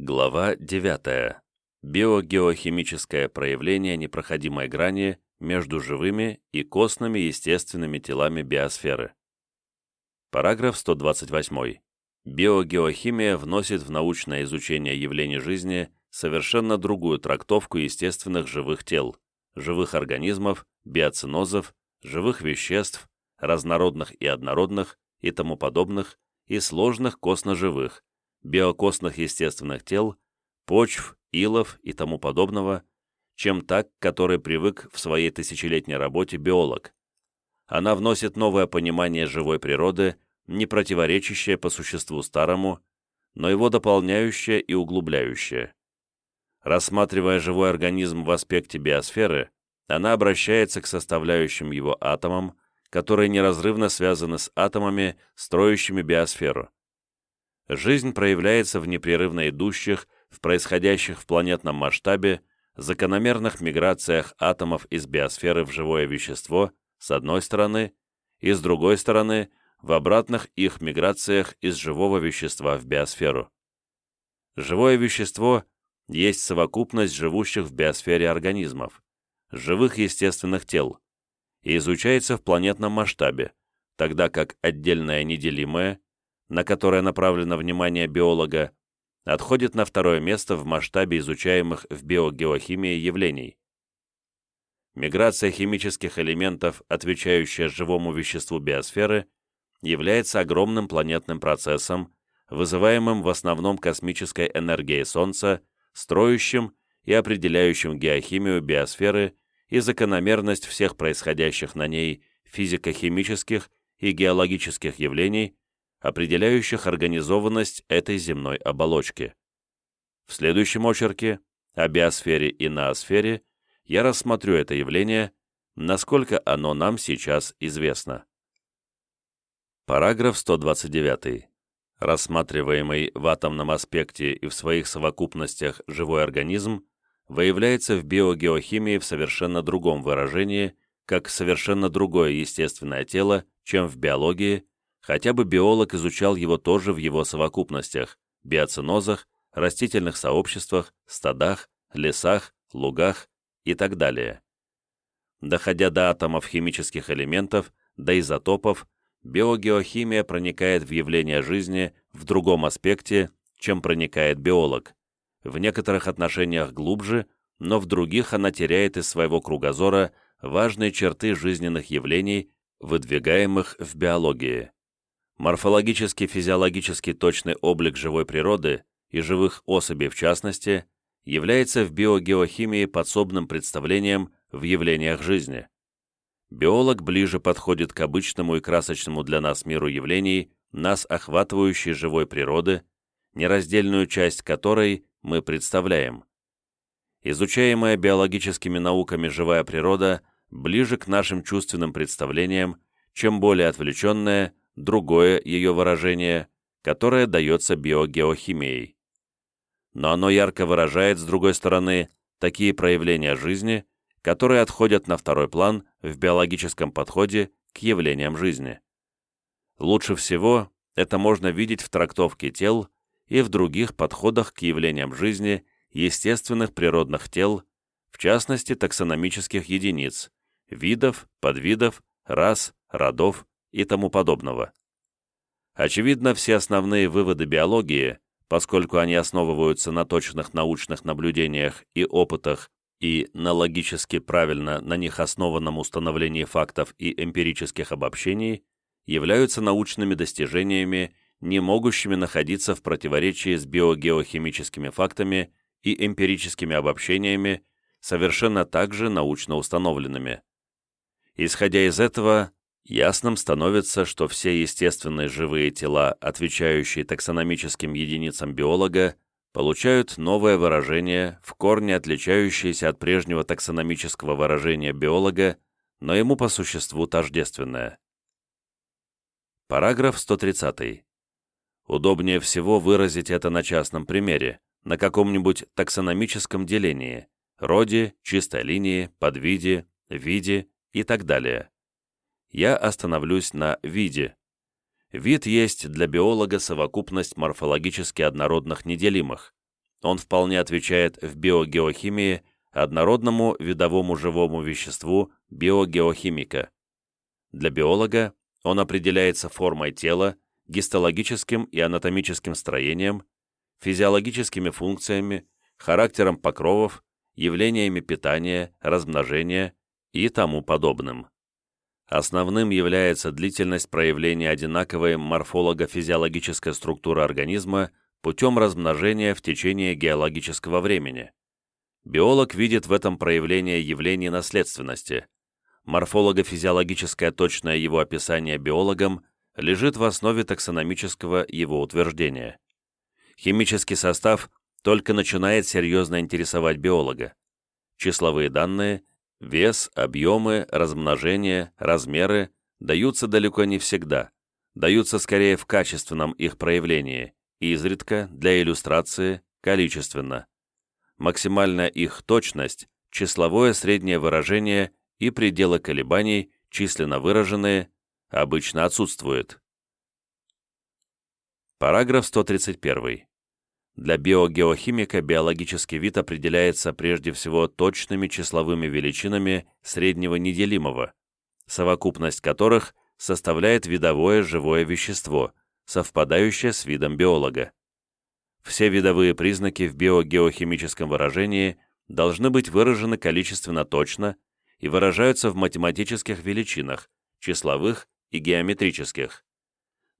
Глава 9. Биогеохимическое проявление непроходимой грани между живыми и костными естественными телами биосферы. Параграф 128. Биогеохимия вносит в научное изучение явлений жизни совершенно другую трактовку естественных живых тел, живых организмов, биоцинозов, живых веществ, разнородных и однородных и тому подобных, и сложных костно-живых, биокостных естественных тел, почв, илов и тому подобного, чем так, который привык в своей тысячелетней работе биолог. Она вносит новое понимание живой природы, не противоречащее по существу старому, но его дополняющее и углубляющее. Рассматривая живой организм в аспекте биосферы, она обращается к составляющим его атомам, которые неразрывно связаны с атомами, строящими биосферу. Жизнь проявляется в непрерывно идущих, в происходящих в планетном масштабе, закономерных миграциях атомов из биосферы в живое вещество, с одной стороны, и с другой стороны, в обратных их миграциях из живого вещества в биосферу. Живое вещество есть совокупность живущих в биосфере организмов, живых естественных тел, и изучается в планетном масштабе, тогда как отдельное неделимое, на которое направлено внимание биолога, отходит на второе место в масштабе изучаемых в биогеохимии явлений. Миграция химических элементов, отвечающая живому веществу биосферы, является огромным планетным процессом, вызываемым в основном космической энергией Солнца, строящим и определяющим геохимию биосферы и закономерность всех происходящих на ней физико-химических и геологических явлений, определяющих организованность этой земной оболочки. В следующем очерке о биосфере и ноосфере я рассмотрю это явление, насколько оно нам сейчас известно. Параграф 129. Рассматриваемый в атомном аспекте и в своих совокупностях живой организм выявляется в биогеохимии в совершенно другом выражении, как совершенно другое естественное тело, чем в биологии, хотя бы биолог изучал его тоже в его совокупностях, биоцинозах, растительных сообществах, стадах, лесах, лугах и так далее. Доходя до атомов химических элементов, до изотопов, биогеохимия проникает в явление жизни в другом аспекте, чем проникает биолог. В некоторых отношениях глубже, но в других она теряет из своего кругозора важные черты жизненных явлений, выдвигаемых в биологии. Морфологически-физиологически точный облик живой природы и живых особей в частности является в биогеохимии подсобным представлением в явлениях жизни. Биолог ближе подходит к обычному и красочному для нас миру явлений, нас охватывающей живой природы, нераздельную часть которой мы представляем. Изучаемая биологическими науками живая природа ближе к нашим чувственным представлениям, чем более отвлеченная другое ее выражение, которое дается биогеохимией. Но оно ярко выражает, с другой стороны, такие проявления жизни, которые отходят на второй план в биологическом подходе к явлениям жизни. Лучше всего это можно видеть в трактовке тел и в других подходах к явлениям жизни естественных природных тел, в частности таксономических единиц, видов, подвидов, рас, родов и тому подобного. Очевидно, все основные выводы биологии, поскольку они основываются на точных научных наблюдениях и опытах и на логически правильно на них основанном установлении фактов и эмпирических обобщений, являются научными достижениями, не могущими находиться в противоречии с биогеохимическими фактами и эмпирическими обобщениями, совершенно также научно установленными. Исходя из этого, ясным становится, что все естественные живые тела, отвечающие таксономическим единицам биолога, получают новое выражение, в корне отличающееся от прежнего таксономического выражения биолога, но ему по существу тождественное. Параграф 130. Удобнее всего выразить это на частном примере, на каком-нибудь таксономическом делении, роде, чистой линии, подвиде, виде и так далее. Я остановлюсь на виде. Вид есть для биолога совокупность морфологически однородных неделимых. он вполне отвечает в биогеохимии однородному видовому живому веществу биогеохимика. Для биолога он определяется формой тела, гистологическим и анатомическим строением, физиологическими функциями, характером покровов, явлениями питания, размножения и тому подобным. Основным является длительность проявления одинаковой морфолого-физиологической структуры организма путем размножения в течение геологического времени. Биолог видит в этом проявление явлений наследственности. Морфолого-физиологическое точное его описание биологом лежит в основе таксономического его утверждения. Химический состав только начинает серьезно интересовать биолога. Числовые данные, вес, объемы, размножение, размеры даются далеко не всегда, даются скорее в качественном их проявлении, изредка, для иллюстрации, количественно максимальная их точность, числовое среднее выражение и пределы колебаний, численно выраженные, обычно отсутствуют. Параграф 131. Для биогеохимика биологический вид определяется прежде всего точными числовыми величинами среднего неделимого, совокупность которых составляет видовое живое вещество, совпадающее с видом биолога. Все видовые признаки в биогеохимическом выражении должны быть выражены количественно точно и выражаются в математических величинах, числовых и геометрических.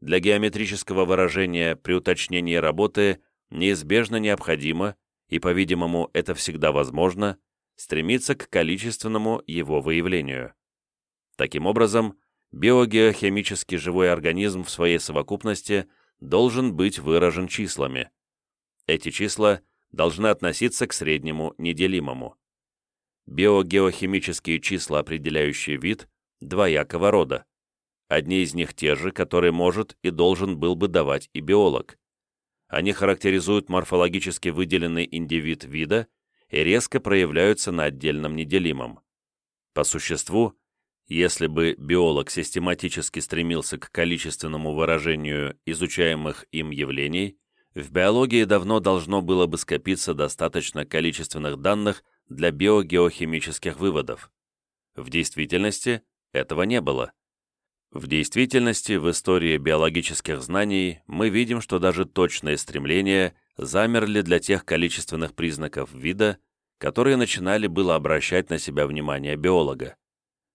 Для геометрического выражения при уточнении работы неизбежно необходимо, и, по-видимому, это всегда возможно, стремиться к количественному его выявлению. Таким образом, биогеохимический живой организм в своей совокупности должен быть выражен числами. Эти числа должны относиться к среднему неделимому. Биогеохимические числа, определяющие вид, двоякого рода. Одни из них те же, которые может и должен был бы давать и биолог. Они характеризуют морфологически выделенный индивид вида и резко проявляются на отдельном неделимом. По существу, если бы биолог систематически стремился к количественному выражению изучаемых им явлений, в биологии давно должно было бы скопиться достаточно количественных данных для биогеохимических выводов. В действительности этого не было. В действительности, в истории биологических знаний мы видим, что даже точные стремления замерли для тех количественных признаков вида, которые начинали было обращать на себя внимание биолога.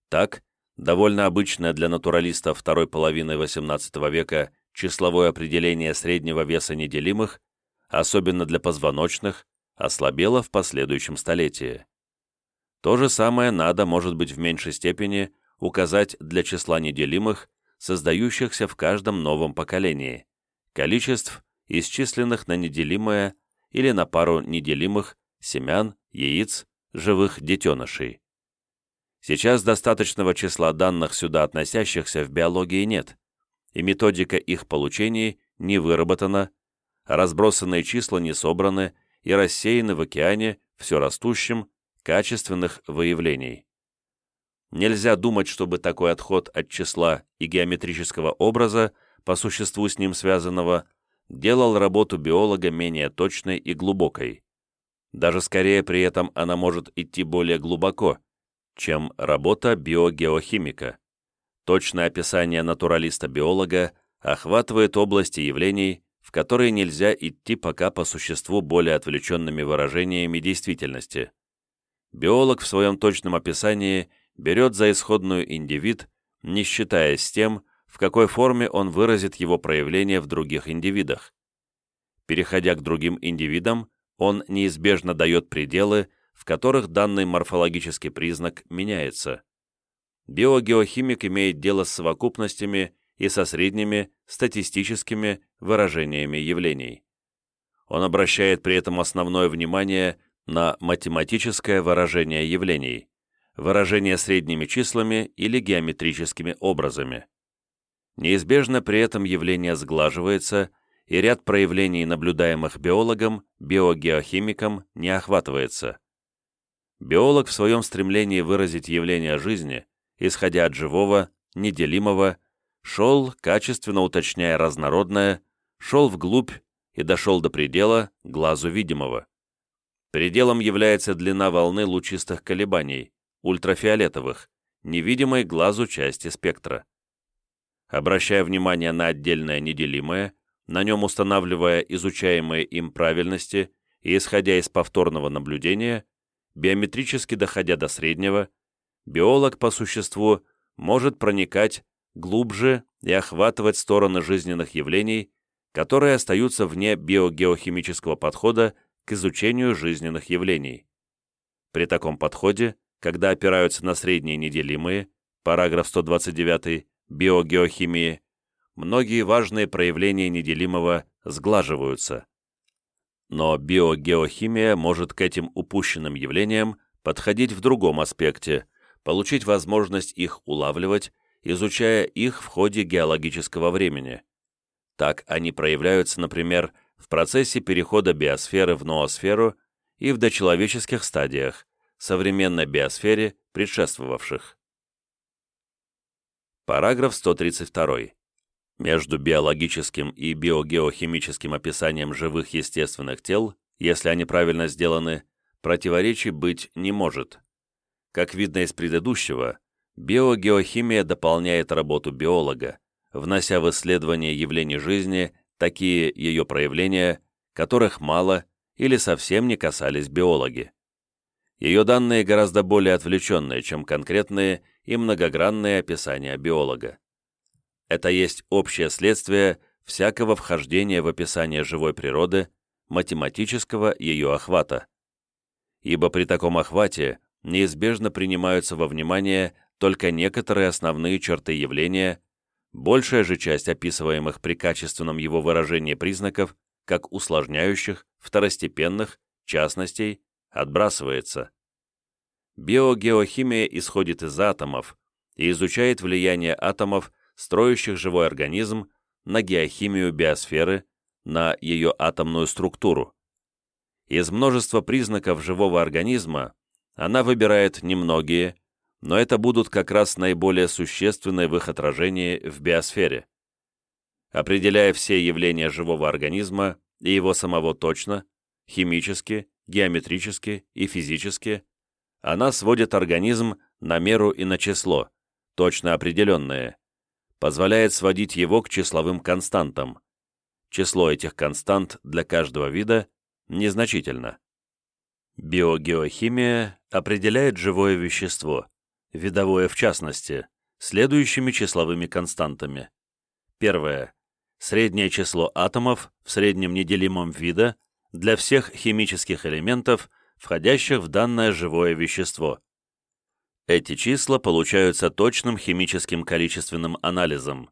Так, довольно обычная для натуралистов второй половины XVIII века числовое определение среднего веса неделимых, особенно для позвоночных, ослабело в последующем столетии. То же самое надо, может быть, в меньшей степени указать для числа неделимых, создающихся в каждом новом поколении, количеств, исчисленных на неделимое или на пару неделимых семян, яиц, живых детенышей. Сейчас достаточного числа данных сюда относящихся в биологии нет, и методика их получения не выработана, разбросанные числа не собраны и рассеяны в океане все растущим, качественных выявлений. Нельзя думать, чтобы такой отход от числа и геометрического образа, по существу с ним связанного, делал работу биолога менее точной и глубокой. Даже скорее при этом она может идти более глубоко, чем работа биогеохимика. Точное описание натуралиста-биолога охватывает области явлений, в которые нельзя идти пока по существу более отвлеченными выражениями действительности. Биолог в своем точном описании берет за исходную индивид, не считаясь с тем, в какой форме он выразит его проявление в других индивидах. Переходя к другим индивидам, он неизбежно дает пределы, в которых данный морфологический признак меняется. Биогеохимик имеет дело с совокупностями и со средними статистическими выражениями явлений. Он обращает при этом основное внимание на математическое выражение явлений, выражение средними числами или геометрическими образами. Неизбежно при этом явление сглаживается, и ряд проявлений, наблюдаемых биологом, биогеохимиком, не охватывается. Биолог в своем стремлении выразить явление жизни исходя от живого, неделимого, шел, качественно уточняя разнородное, шел вглубь и дошел до предела, глазу видимого. Пределом является длина волны лучистых колебаний, ультрафиолетовых, невидимой глазу части спектра. Обращая внимание на отдельное неделимое, на нем устанавливая изучаемые им правильности и исходя из повторного наблюдения, биометрически доходя до среднего, биолог по существу может проникать глубже и охватывать стороны жизненных явлений, которые остаются вне биогеохимического подхода к изучению жизненных явлений. При таком подходе, когда опираются на средние неделимые, параграф 129 биогеохимии, многие важные проявления неделимого сглаживаются. Но биогеохимия может к этим упущенным явлениям подходить в другом аспекте, получить возможность их улавливать, изучая их в ходе геологического времени. Так они проявляются, например, в процессе перехода биосферы в ноосферу и в дочеловеческих стадиях, современной биосфере предшествовавших. Параграф 132. Между биологическим и биогеохимическим описанием живых естественных тел, если они правильно сделаны, противоречий быть не может. Как видно из предыдущего, биогеохимия дополняет работу биолога, внося в исследование явлений жизни такие ее проявления, которых мало или совсем не касались биологи. Ее данные гораздо более отвлеченные, чем конкретные и многогранные описания биолога. Это есть общее следствие всякого вхождения в описание живой природы, математического ее охвата. Ибо при таком охвате неизбежно принимаются во внимание только некоторые основные черты явления, большая же часть описываемых при качественном его выражении признаков, как усложняющих, второстепенных, частностей, отбрасывается. Биогеохимия исходит из атомов и изучает влияние атомов строящих живой организм, на геохимию биосферы, на ее атомную структуру. Из множества признаков живого организма она выбирает немногие, но это будут как раз наиболее существенные в их отражении в биосфере. Определяя все явления живого организма и его самого точно, химически, геометрически и физически, она сводит организм на меру и на число, точно определенное, позволяет сводить его к числовым константам. Число этих констант для каждого вида незначительно. Биогеохимия определяет живое вещество, видовое в частности, следующими числовыми константами. Первое. Среднее число атомов в среднем неделимом вида для всех химических элементов, входящих в данное живое вещество. Эти числа получаются точным химическим количественным анализом.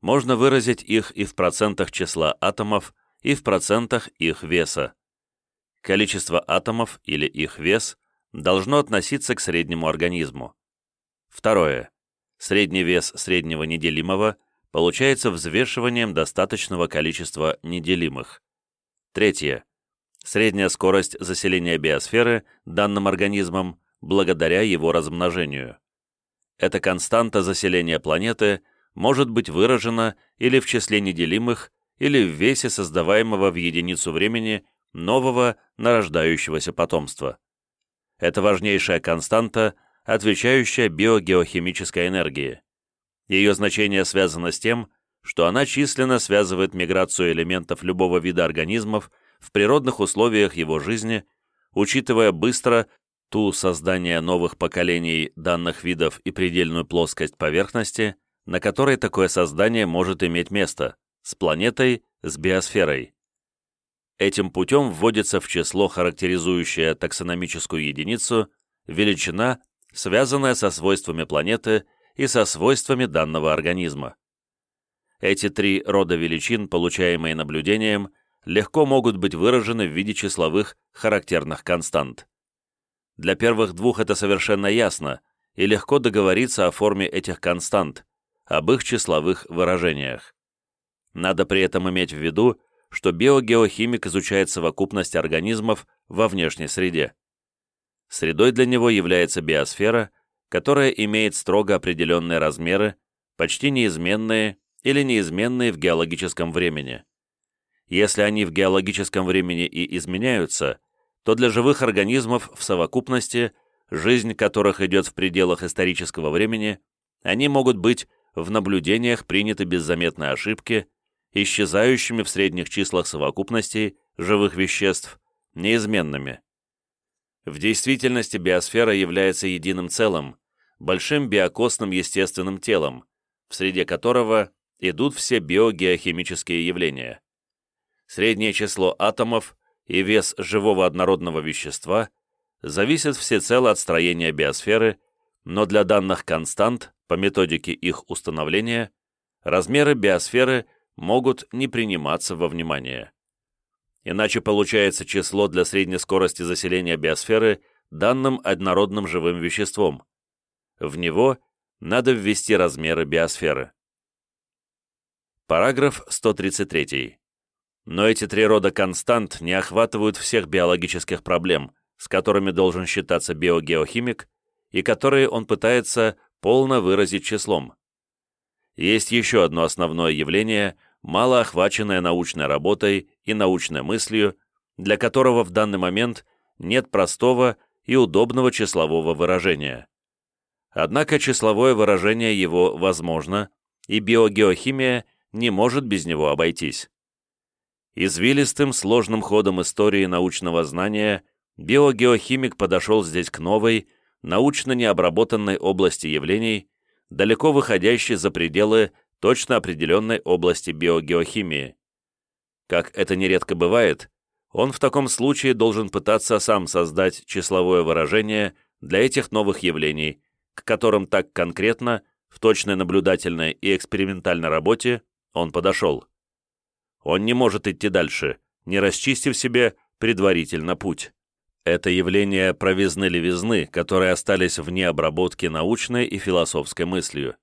Можно выразить их и в процентах числа атомов, и в процентах их веса. Количество атомов или их вес должно относиться к среднему организму. Второе. Средний вес среднего неделимого получается взвешиванием достаточного количества неделимых. Третье. Средняя скорость заселения биосферы данным организмом благодаря его размножению. Эта константа заселения планеты может быть выражена или в числе неделимых, или в весе создаваемого в единицу времени нового нарождающегося потомства. Это важнейшая константа, отвечающая биогеохимической энергии. Ее значение связано с тем, что она численно связывает миграцию элементов любого вида организмов в природных условиях его жизни, учитывая быстро ту создание новых поколений данных видов и предельную плоскость поверхности, на которой такое создание может иметь место, с планетой, с биосферой. Этим путем вводится в число, характеризующее таксономическую единицу, величина, связанная со свойствами планеты и со свойствами данного организма. Эти три рода величин, получаемые наблюдением, легко могут быть выражены в виде числовых характерных констант. Для первых двух это совершенно ясно, и легко договориться о форме этих констант, об их числовых выражениях. Надо при этом иметь в виду, что биогеохимик изучает совокупность организмов во внешней среде. Средой для него является биосфера, которая имеет строго определенные размеры, почти неизменные или неизменные в геологическом времени. Если они в геологическом времени и изменяются, то для живых организмов в совокупности, жизнь которых идет в пределах исторического времени, они могут быть в наблюдениях приняты без заметной ошибки, исчезающими в средних числах совокупностей живых веществ, неизменными. В действительности биосфера является единым целым, большим биокосным естественным телом, в среде которого идут все биогеохимические явления. Среднее число атомов и вес живого однородного вещества зависят всецело от строения биосферы, но для данных констант, по методике их установления, размеры биосферы могут не приниматься во внимание. Иначе получается число для средней скорости заселения биосферы данным однородным живым веществом. В него надо ввести размеры биосферы. Параграф 133. Но эти три рода констант не охватывают всех биологических проблем, с которыми должен считаться биогеохимик, и которые он пытается полно выразить числом. Есть еще одно основное явление, мало охваченное научной работой и научной мыслью, для которого в данный момент нет простого и удобного числового выражения. Однако числовое выражение его возможно, и биогеохимия не может без него обойтись. Извилистым, сложным ходом истории научного знания биогеохимик подошел здесь к новой, научно необработанной области явлений, далеко выходящей за пределы точно определенной области биогеохимии. Как это нередко бывает, он в таком случае должен пытаться сам создать числовое выражение для этих новых явлений, к которым так конкретно, в точной наблюдательной и экспериментальной работе, он подошел. Он не может идти дальше, не расчистив себе предварительно путь. Это явление провизны-левизны, которые остались вне обработки научной и философской мыслью.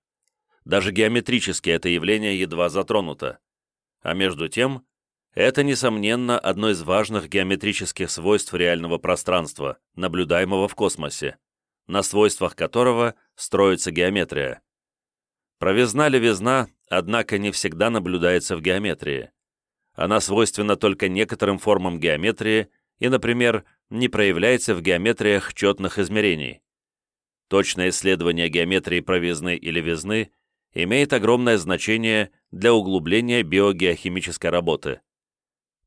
Даже геометрически это явление едва затронуто. А между тем, это, несомненно, одно из важных геометрических свойств реального пространства, наблюдаемого в космосе, на свойствах которого строится геометрия. Провизна-левизна, однако, не всегда наблюдается в геометрии. Она свойственна только некоторым формам геометрии и, например, не проявляется в геометриях четных измерений. Точное исследование геометрии провизны и левизны имеет огромное значение для углубления биогеохимической работы.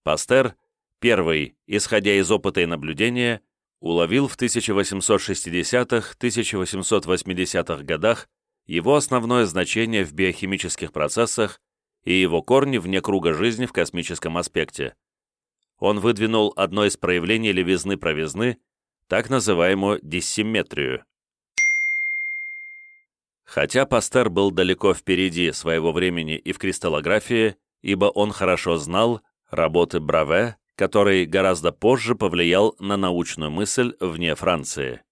Пастер, первый, исходя из опыта и наблюдения, уловил в 1860-1880-х годах его основное значение в биохимических процессах и его корни вне круга жизни в космическом аспекте. Он выдвинул одно из проявлений левизны-провизны, так называемую диссимметрию. Хотя Пастер был далеко впереди своего времени и в кристаллографии, ибо он хорошо знал работы Браве, который гораздо позже повлиял на научную мысль вне Франции.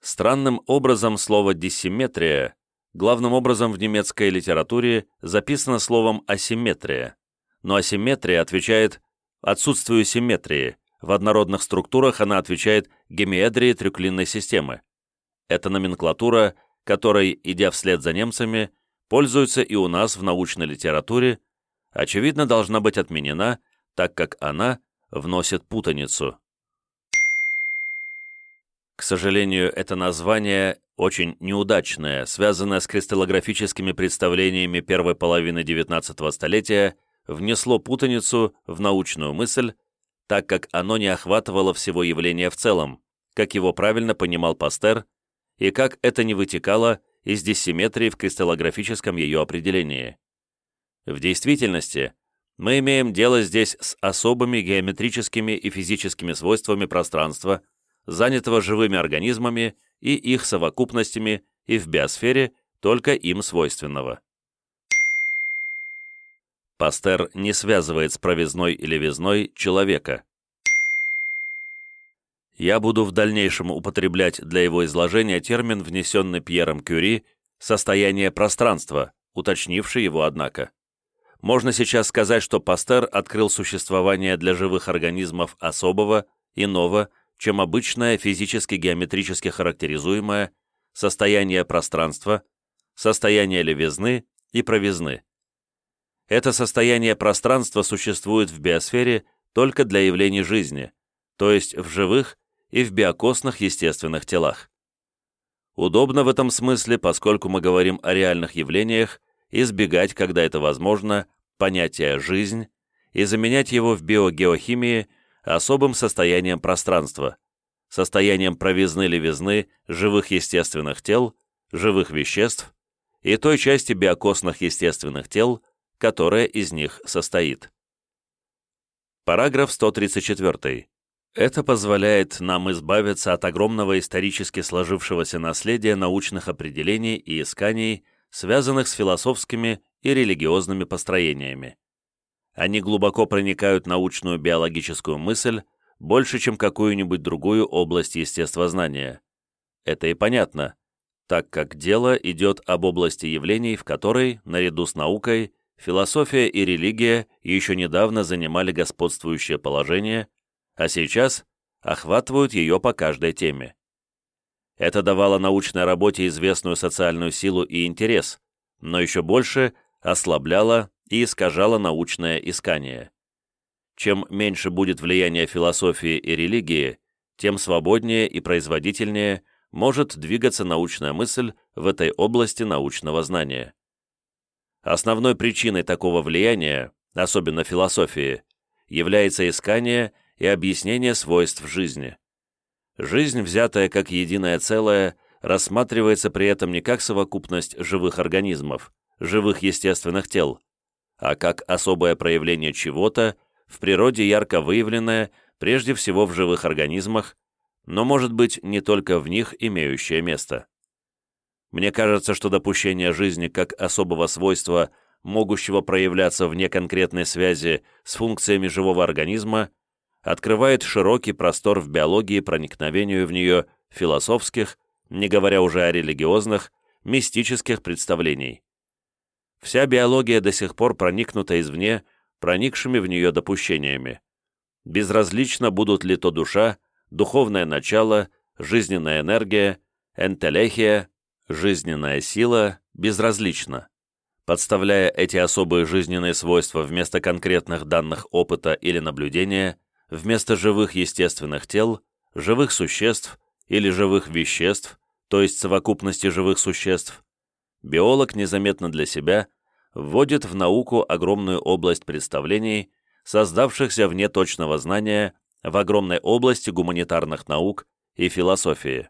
Странным образом слово «диссимметрия» главным образом в немецкой литературе записано словом «асимметрия», но асимметрия отвечает отсутствию симметрии, в однородных структурах она отвечает гемиэдрии трюклинной системы. Это номенклатура, которой, идя вслед за немцами, пользуется и у нас в научной литературе, очевидно, должна быть отменена, так как она вносит путаницу. К сожалению, это название очень неудачное, связанное с кристаллографическими представлениями первой половины XIX столетия, внесло путаницу в научную мысль, так как оно не охватывало всего явления в целом, как его правильно понимал Пастер, и как это не вытекало из диссимметрии в кристаллографическом ее определении. В действительности, мы имеем дело здесь с особыми геометрическими и физическими свойствами пространства, занятого живыми организмами и их совокупностями и в биосфере только им свойственного. Пастер не связывает с провизной или везной человека. Я буду в дальнейшем употреблять для его изложения термин, внесенный Пьером Кюри, «состояние пространства», уточнивший его, однако. Можно сейчас сказать, что Пастер открыл существование для живых организмов особого, иного, чем обычное физически-геометрически характеризуемое состояние пространства, состояние левизны и провизны. Это состояние пространства существует в биосфере только для явлений жизни, то есть в живых и в биокосных естественных телах. Удобно в этом смысле, поскольку мы говорим о реальных явлениях, избегать, когда это возможно, понятия «жизнь» и заменять его в биогеохимии особым состоянием пространства, состоянием провизны-левизны живых естественных тел, живых веществ и той части биокосных естественных тел, которая из них состоит. Параграф 134. Это позволяет нам избавиться от огромного исторически сложившегося наследия научных определений и исканий, связанных с философскими и религиозными построениями. Они глубоко проникают научную биологическую мысль больше, чем какую-нибудь другую область естествознания. Это и понятно, так как дело идет об области явлений, в которой, наряду с наукой, философия и религия еще недавно занимали господствующее положение, а сейчас охватывают ее по каждой теме. Это давало научной работе известную социальную силу и интерес, но еще больше ослабляло и искажало научное искание. Чем меньше будет влияние философии и религии, тем свободнее и производительнее может двигаться научная мысль в этой области научного знания. Основной причиной такого влияния, особенно философии, является искание и объяснение свойств жизни. Жизнь, взятая как единое целое, рассматривается при этом не как совокупность живых организмов, живых естественных тел, а как особое проявление чего-то, в природе ярко выявленное, прежде всего в живых организмах, но может быть не только в них имеющее место. Мне кажется, что допущение жизни как особого свойства, могущего проявляться вне конкретной связи с функциями живого организма, открывает широкий простор в биологии проникновению в нее философских, не говоря уже о религиозных, мистических представлений. Вся биология до сих пор проникнута извне проникшими в нее допущениями. Безразлично будут ли то душа, духовное начало, жизненная энергия, энтелехия, жизненная сила, безразлично. Подставляя эти особые жизненные свойства вместо конкретных данных опыта или наблюдения, вместо живых естественных тел, живых существ или живых веществ, то есть совокупности живых существ, биолог незаметно для себя вводит в науку огромную область представлений, создавшихся вне точного знания в огромной области гуманитарных наук и философии.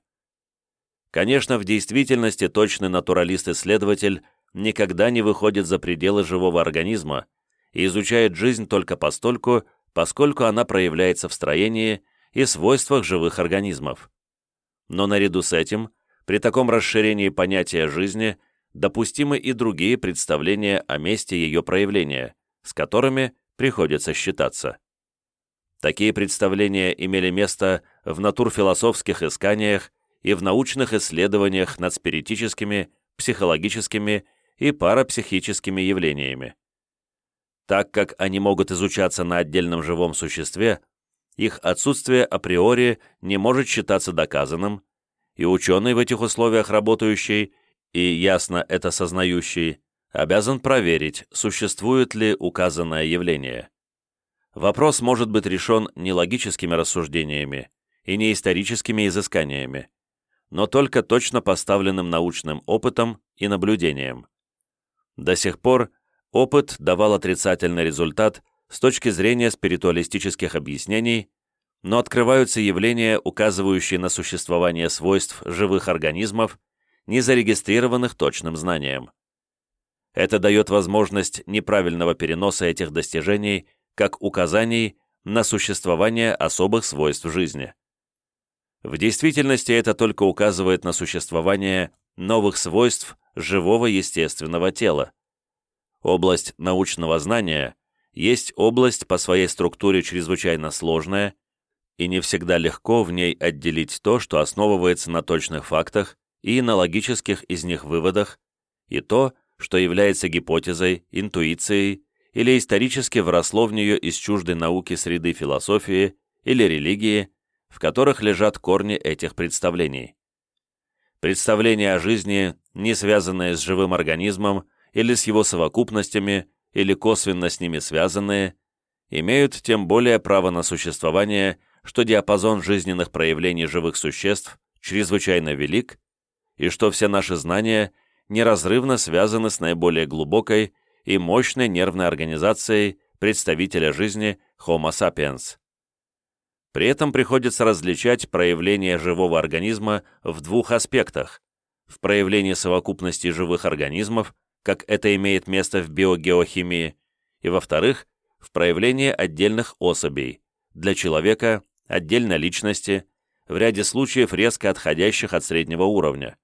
Конечно, в действительности точный натуралист-исследователь никогда не выходит за пределы живого организма и изучает жизнь только постольку, поскольку она проявляется в строении и свойствах живых организмов. Но наряду с этим, при таком расширении понятия жизни – допустимы и другие представления о месте ее проявления, с которыми приходится считаться. Такие представления имели место в натурфилософских исканиях и в научных исследованиях над спиритическими, психологическими и парапсихическими явлениями. Так как они могут изучаться на отдельном живом существе, их отсутствие априори не может считаться доказанным, и ученый в этих условиях работающий и ясно это сознающий, обязан проверить, существует ли указанное явление. Вопрос может быть решен не логическими рассуждениями и не историческими изысканиями, но только точно поставленным научным опытом и наблюдением. До сих пор опыт давал отрицательный результат с точки зрения спиритуалистических объяснений, но открываются явления, указывающие на существование свойств живых организмов не зарегистрированных точным знанием. Это дает возможность неправильного переноса этих достижений как указаний на существование особых свойств жизни. В действительности это только указывает на существование новых свойств живого естественного тела. Область научного знания есть область по своей структуре чрезвычайно сложная, и не всегда легко в ней отделить то, что основывается на точных фактах, и на логических из них выводах, и то, что является гипотезой, интуицией или исторически вросло в нее из чуждой науки среды философии или религии, в которых лежат корни этих представлений. Представления о жизни, не связанные с живым организмом или с его совокупностями или косвенно с ними связанные, имеют тем более право на существование, что диапазон жизненных проявлений живых существ чрезвычайно велик, и что все наши знания неразрывно связаны с наиболее глубокой и мощной нервной организацией представителя жизни Homo sapiens. При этом приходится различать проявление живого организма в двух аспектах – в проявлении совокупности живых организмов, как это имеет место в биогеохимии, и, во-вторых, в проявлении отдельных особей, для человека, отдельной личности, в ряде случаев резко отходящих от среднего уровня.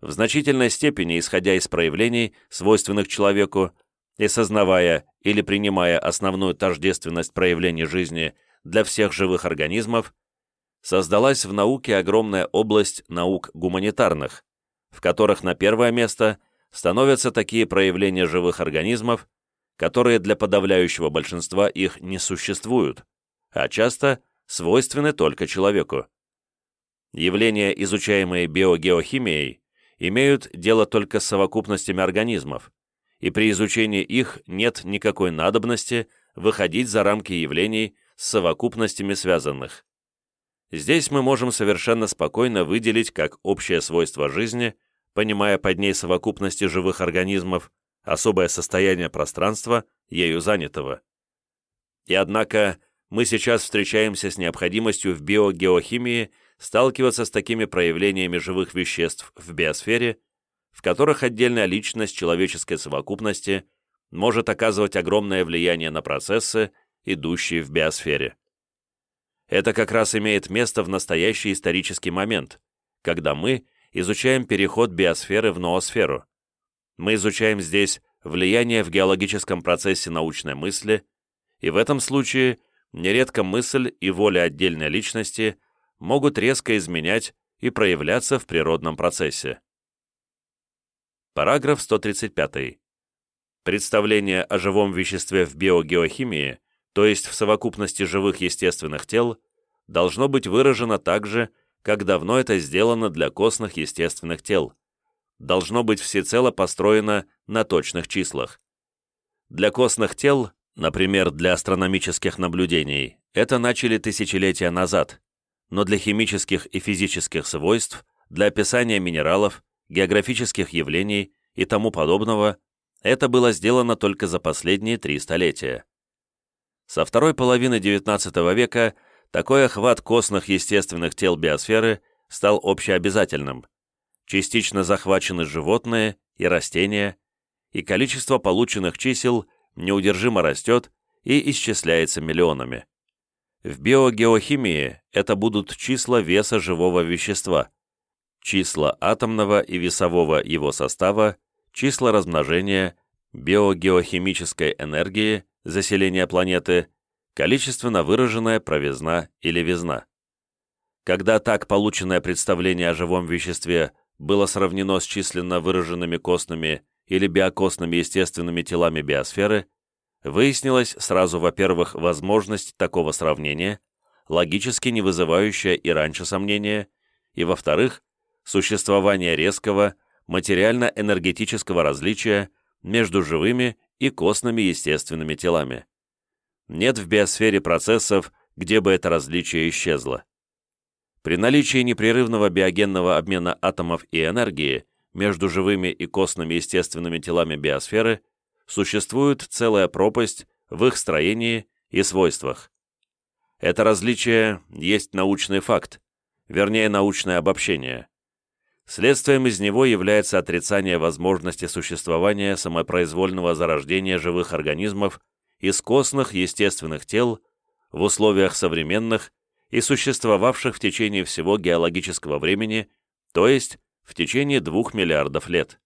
В значительной степени, исходя из проявлений, свойственных человеку, и сознавая или принимая основную тождественность проявлений жизни – для всех живых организмов, создалась в науке огромная область наук гуманитарных, в которых на первое место становятся такие проявления живых организмов, которые для подавляющего большинства их не существуют, а часто свойственны только человеку. Явления, изучаемые биогеохимией, имеют дело только с совокупностями организмов, и при изучении их нет никакой надобности выходить за рамки явлений, с совокупностями связанных. Здесь мы можем совершенно спокойно выделить как общее свойство жизни, понимая под ней совокупности живых организмов, особое состояние пространства, ею занятого. И однако мы сейчас встречаемся с необходимостью в биогеохимии сталкиваться с такими проявлениями живых веществ в биосфере, в которых отдельная личность человеческой совокупности может оказывать огромное влияние на процессы, идущие в биосфере. Это как раз имеет место в настоящий исторический момент, когда мы изучаем переход биосферы в ноосферу. Мы изучаем здесь влияние в геологическом процессе научной мысли, и в этом случае нередко мысль и воля отдельной личности могут резко изменять и проявляться в природном процессе. Параграф 135. Представление о живом веществе в биогеохимии то есть в совокупности живых естественных тел, должно быть выражено так же, как давно это сделано для костных естественных тел, должно быть всецело построено на точных числах. Для костных тел, например, для астрономических наблюдений, это начали тысячелетия назад, но для химических и физических свойств, для описания минералов, географических явлений и тому подобного, это было сделано только за последние три столетия. Со второй половины XIX века такой охват костных естественных тел биосферы стал общеобязательным. Частично захвачены животные и растения, и количество полученных чисел неудержимо растет и исчисляется миллионами. В биогеохимии это будут числа веса живого вещества, числа атомного и весового его состава, числа размножения, биогеохимической энергии, заселения планеты, количественно выраженная провизна или визна. Когда так полученное представление о живом веществе было сравнено с численно выраженными костными или биокостными естественными телами биосферы, выяснилось сразу, во-первых, возможность такого сравнения, логически не вызывающая и раньше сомнения, и, во-вторых, существование резкого, материально-энергетического различия между живыми и костными естественными телами. Нет в биосфере процессов, где бы это различие исчезло. При наличии непрерывного биогенного обмена атомов и энергии между живыми и костными естественными телами биосферы существует целая пропасть в их строении и свойствах. Это различие есть научный факт, вернее научное обобщение. Следствием из него является отрицание возможности существования самопроизвольного зарождения живых организмов из костных естественных тел в условиях современных и существовавших в течение всего геологического времени, то есть в течение двух миллиардов лет.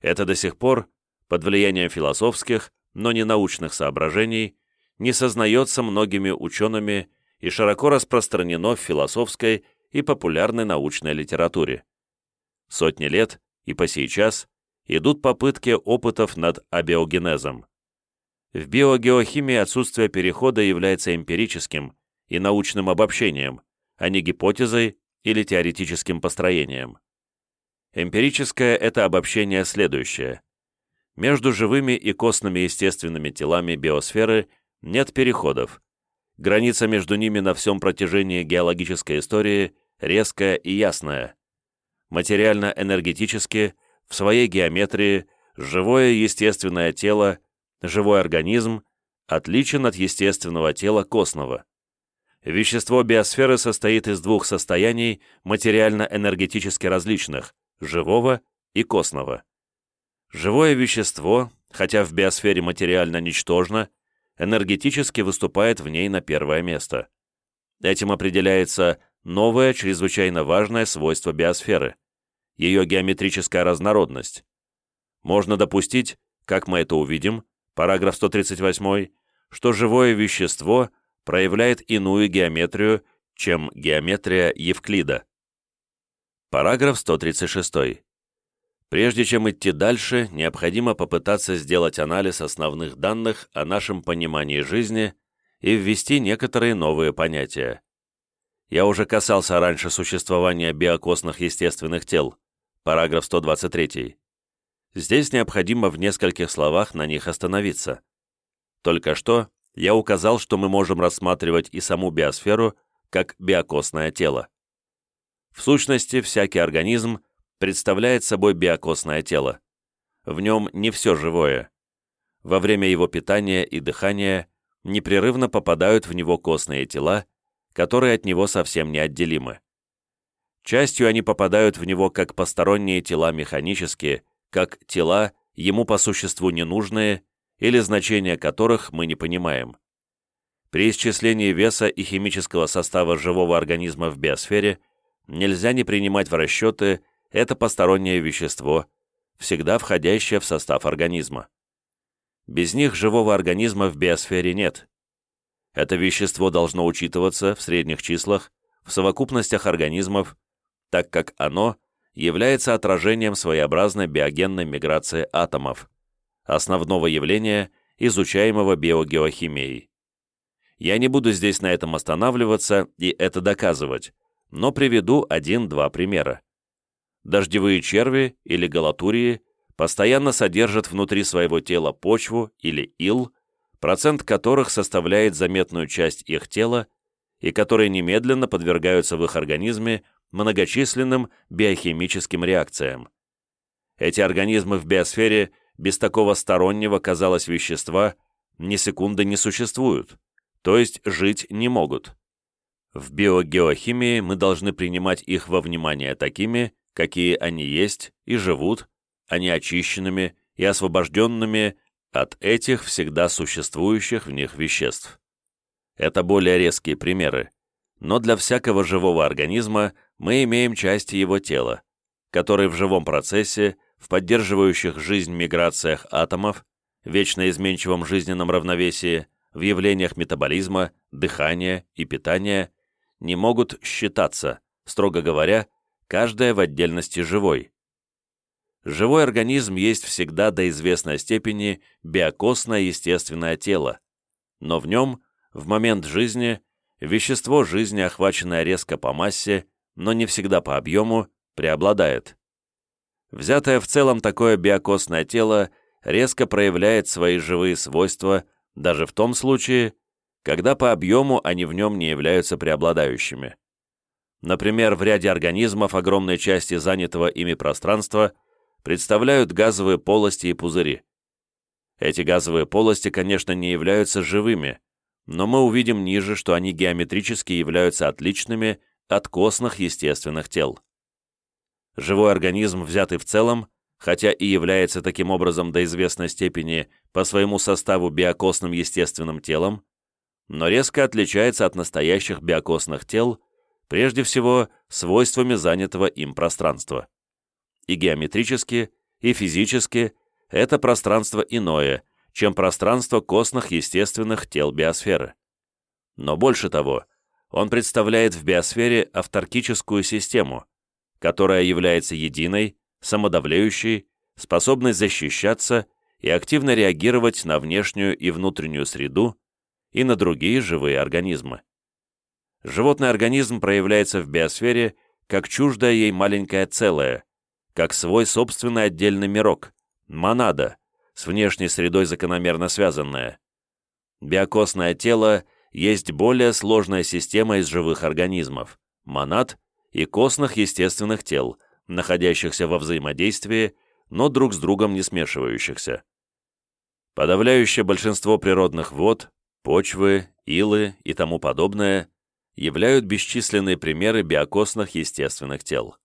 Это до сих пор, под влиянием философских, но не научных соображений, не сознается многими учеными и широко распространено в философской и популярной научной литературе. Сотни лет и по сей час идут попытки опытов над абиогенезом. В биогеохимии отсутствие перехода является эмпирическим и научным обобщением, а не гипотезой или теоретическим построением. Эмпирическое – это обобщение следующее. Между живыми и костными естественными телами биосферы нет переходов. Граница между ними на всем протяжении геологической истории резкая и ясная. Материально-энергетически, в своей геометрии, живое естественное тело, живой организм отличен от естественного тела костного. Вещество биосферы состоит из двух состояний материально-энергетически различных – живого и костного. Живое вещество, хотя в биосфере материально ничтожно, энергетически выступает в ней на первое место. Этим определяется новое, чрезвычайно важное свойство биосферы – ее геометрическая разнородность. Можно допустить, как мы это увидим, параграф 138, что живое вещество проявляет иную геометрию, чем геометрия Евклида. Параграф 136. Прежде чем идти дальше, необходимо попытаться сделать анализ основных данных о нашем понимании жизни и ввести некоторые новые понятия. Я уже касался раньше существования биокосных естественных тел, параграф 123. Здесь необходимо в нескольких словах на них остановиться. Только что я указал, что мы можем рассматривать и саму биосферу как биокосное тело. В сущности, всякий организм представляет собой биокосное тело. В нем не все живое. Во время его питания и дыхания непрерывно попадают в него костные тела, которые от него совсем неотделимы. Частью они попадают в него как посторонние тела механические, как тела, ему по существу ненужные или значения которых мы не понимаем. При исчислении веса и химического состава живого организма в биосфере нельзя не принимать в расчеты это постороннее вещество, всегда входящее в состав организма. Без них живого организма в биосфере нет. Это вещество должно учитываться в средних числах, в совокупностях организмов, так как оно является отражением своеобразной биогенной миграции атомов, основного явления, изучаемого биогеохимией. Я не буду здесь на этом останавливаться и это доказывать, но приведу один-два примера. Дождевые черви или галатурии постоянно содержат внутри своего тела почву или ил, процент которых составляет заметную часть их тела и которые немедленно подвергаются в их организме многочисленным биохимическим реакциям. Эти организмы в биосфере без такого стороннего, казалось, вещества ни секунды не существуют, то есть жить не могут. В биогеохимии мы должны принимать их во внимание такими, какие они есть и живут, они очищенными и освобожденными от этих всегда существующих в них веществ. Это более резкие примеры, но для всякого живого организма мы имеем части его тела, которые в живом процессе, в поддерживающих жизнь миграциях атомов, вечно изменчивом жизненном равновесии, в явлениях метаболизма, дыхания и питания, не могут считаться, строго говоря, каждая в отдельности живой. Живой организм есть всегда до известной степени биокосное естественное тело, но в нем, в момент жизни, вещество жизни, охваченное резко по массе, но не всегда по объему, преобладает. Взятое в целом такое биокосное тело резко проявляет свои живые свойства даже в том случае, когда по объему они в нем не являются преобладающими. Например, в ряде организмов огромной части занятого ими пространства представляют газовые полости и пузыри. Эти газовые полости, конечно, не являются живыми, но мы увидим ниже, что они геометрически являются отличными от костных естественных тел. Живой организм, взятый в целом, хотя и является таким образом до известной степени по своему составу биокосным естественным телом, но резко отличается от настоящих биокосных тел – прежде всего свойствами занятого им пространства. И геометрически, и физически это пространство иное, чем пространство костных естественных тел биосферы. Но больше того, он представляет в биосфере авторкическую систему, которая является единой, самодавлеющей, способной защищаться и активно реагировать на внешнюю и внутреннюю среду и на другие живые организмы животный организм проявляется в биосфере как чуждое ей маленькое целое, как свой собственный отдельный мирок, монада, с внешней средой закономерно связанное. Биокосное тело есть более сложная система из живых организмов, монад и костных естественных тел, находящихся во взаимодействии, но друг с другом не смешивающихся. Подавляющее большинство природных вод, почвы, илы и тому подобное являют бесчисленные примеры биокосных естественных тел.